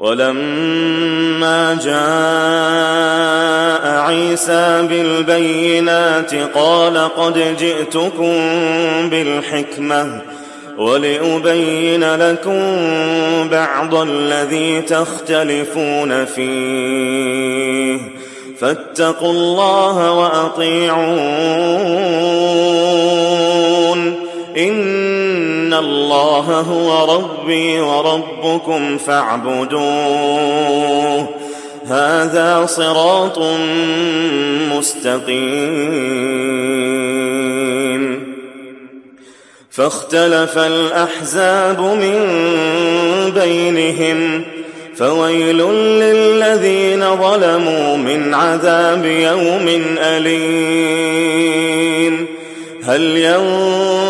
ولما جاء عيسى بالبينات قال قد جئتكم بالحكمة ولأبين لكم بعض الذي تختلفون فيه فاتقوا الله وأطيعون إن الله هو ربي وربكم فاعبدوه. هذا صراط مستقيم. فاختلف الأحزاب من بينهم فويل للذين ظلموا من عذاب يوم أليم. هل ينظرون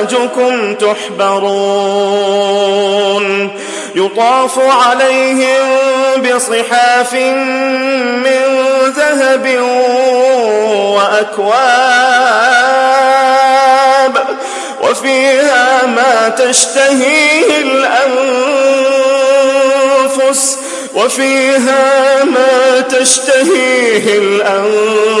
وأزواجكم تحبرون. يطاف عليهم بصحاف من ذهب وأكواب. وفيها ما تشتهيه الأنفس. وفيها ما تشتهيه الأنفس.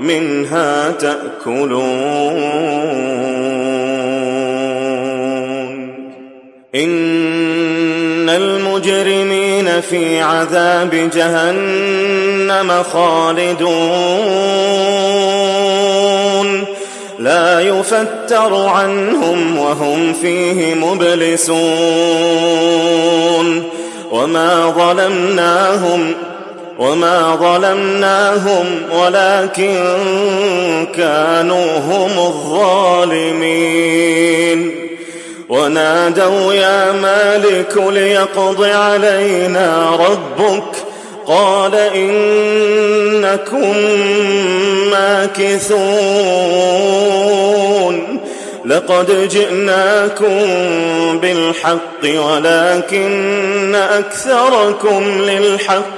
منها تأكلون. إن المجرمين في عذاب جهنم خالدون. لا يفتر عنهم وهم فيه مبلسون. وما ظلمناهم وما ظلمناهم ولكن كانوا هم الظالمين ونادوا يا مالك ليقض علينا ربك قال انكم ماكثون لقد جئناكم بالحق ولكن اكثركم للحق